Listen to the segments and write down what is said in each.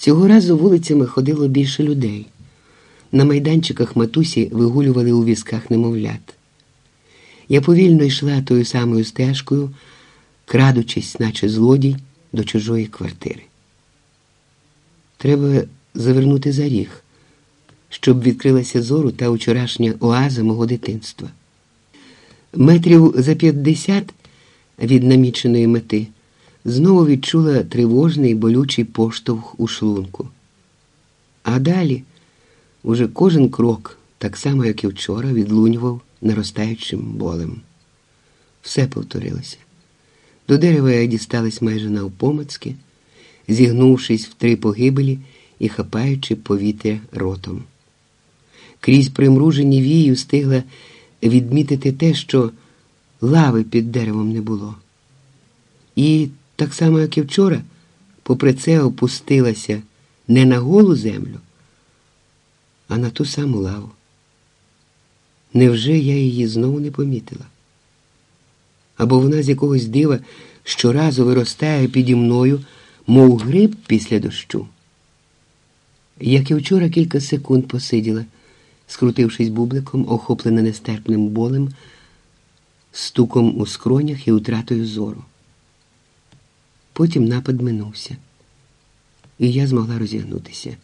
Цього разу вулицями ходило більше людей. На майданчиках матусі вигулювали у візках немовлят. Я повільно йшла тою самою стежкою, крадучись, наче злодій, до чужої квартири. Треба завернути за ріг, щоб відкрилася зору та вчорашня оаза мого дитинства. Метрів за п'ятдесят від наміченої мети знову відчула тривожний болючий поштовх у шлунку. А далі уже кожен крок, так само, як і вчора, відлунював наростаючим болем. Все повторилося. До дерева я дісталась майже навпомацьки, зігнувшись в три погибелі і хапаючи повітря ротом. Крізь примружені вії встигла відмітити те, що лави під деревом не було. І так само, як і вчора, попри це опустилася не на голу землю, а на ту саму лаву. Невже я її знову не помітила? Або вона з якогось дива щоразу виростає піді мною, мов гриб після дощу. Як і вчора кілька секунд посиділа, скрутившись бубликом, охоплена нестерпним болем, стуком у скронях і утратою зору. Потім напад минувся, і я змогла розігнутися.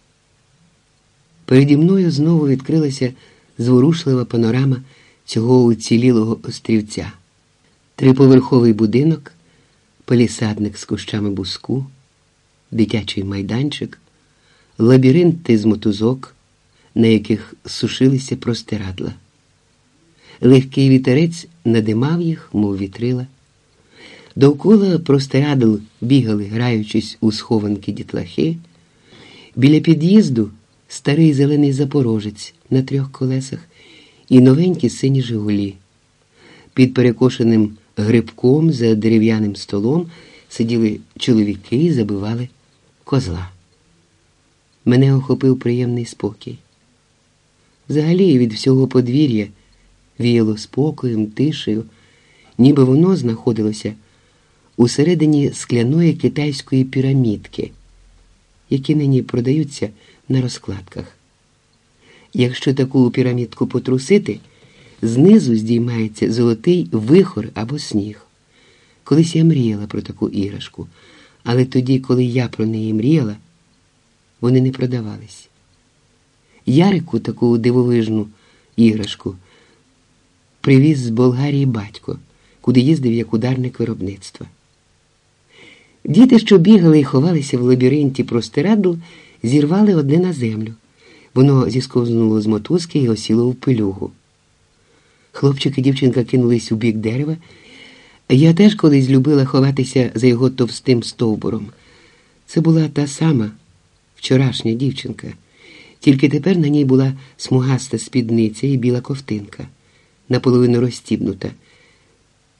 Переді мною знову відкрилася зворушлива панорама цього уцілілого острівця, триповерховий будинок, палісадник з кущами буску, дитячий майданчик, лабіринти з мотузок, на яких сушилися простирадла. Легкий вітерець надимав їх, мов вітрила. Довкола простирадл бігали, граючись у схованки дітлахи. Біля під'їзду старий зелений запорожець на трьох колесах і новенькі сині Жигулі. Під перекошеним грибком за дерев'яним столом сиділи чоловіки і забивали козла. Мене охопив приємний спокій. Взагалі від всього подвір'я віяло спокоєм, тишею, ніби воно знаходилося усередині скляної китайської пірамідки, які нині продаються на розкладках. Якщо таку пірамідку потрусити, знизу здіймається золотий вихор або сніг. Колись я мріяла про таку іграшку, але тоді, коли я про неї мріяла, вони не продавались. Ярику таку дивовижну іграшку привіз з Болгарії батько, куди їздив як ударник виробництва. Діти, що бігали і ховалися в лабіринті простирадл, зірвали одне на землю. Воно зісковзнуло з мотузки і осіло в пилюгу. Хлопчик і дівчинка кинулись у бік дерева. Я теж колись любила ховатися за його товстим стовбуром. Це була та сама вчорашня дівчинка, тільки тепер на ній була смугаста спідниця і біла ковтинка, наполовину розстібнута,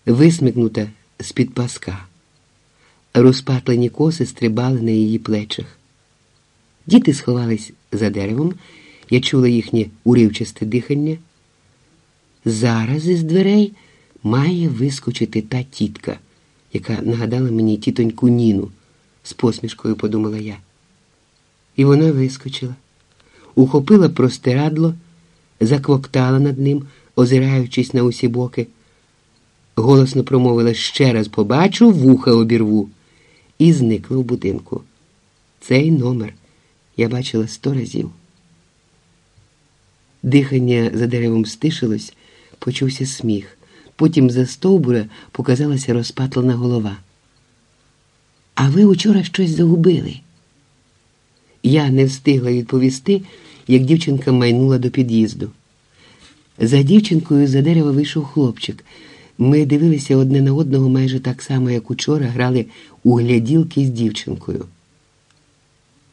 висмикнута з-під паска. Розпатлені коси стрибали на її плечах. Діти сховались за деревом, я чула їхнє уривчасте дихання. Зараз із дверей має вискочити та тітка, яка нагадала мені тітоньку Ніну, з посмішкою подумала я. І вона вискочила, ухопила простирадло, заквоктала над ним, озираючись на усі боки. Голосно промовила ще раз побачу, вуха обірву, і зникла в будинку. Цей номер я бачила сто разів. Дихання за деревом стишилось, почувся сміх. Потім за стовбура показалася розпатлена голова. А ви учора щось загубили. Я не встигла відповісти, як дівчинка майнула до під'їзду. За дівчинкою за дерева вийшов хлопчик. Ми дивилися одне на одного майже так само, як учора грали у гляділки з дівчинкою.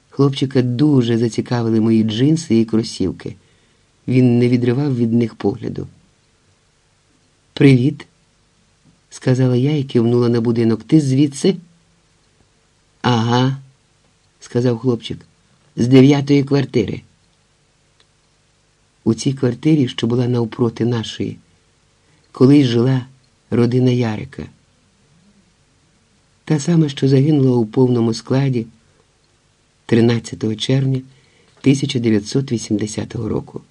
Хлопчика дуже зацікавили мої джинси і кросівки. Він не відривав від них погляду. Привіт, сказала я і кивнула на будинок. Ти звідси? Ага, сказав хлопчик, з дев'ятої квартири. У цій квартирі, що була навпроти нашої, колись жила родина Ярика. Та сама, що загинула у повному складі 13 червня 1980 року.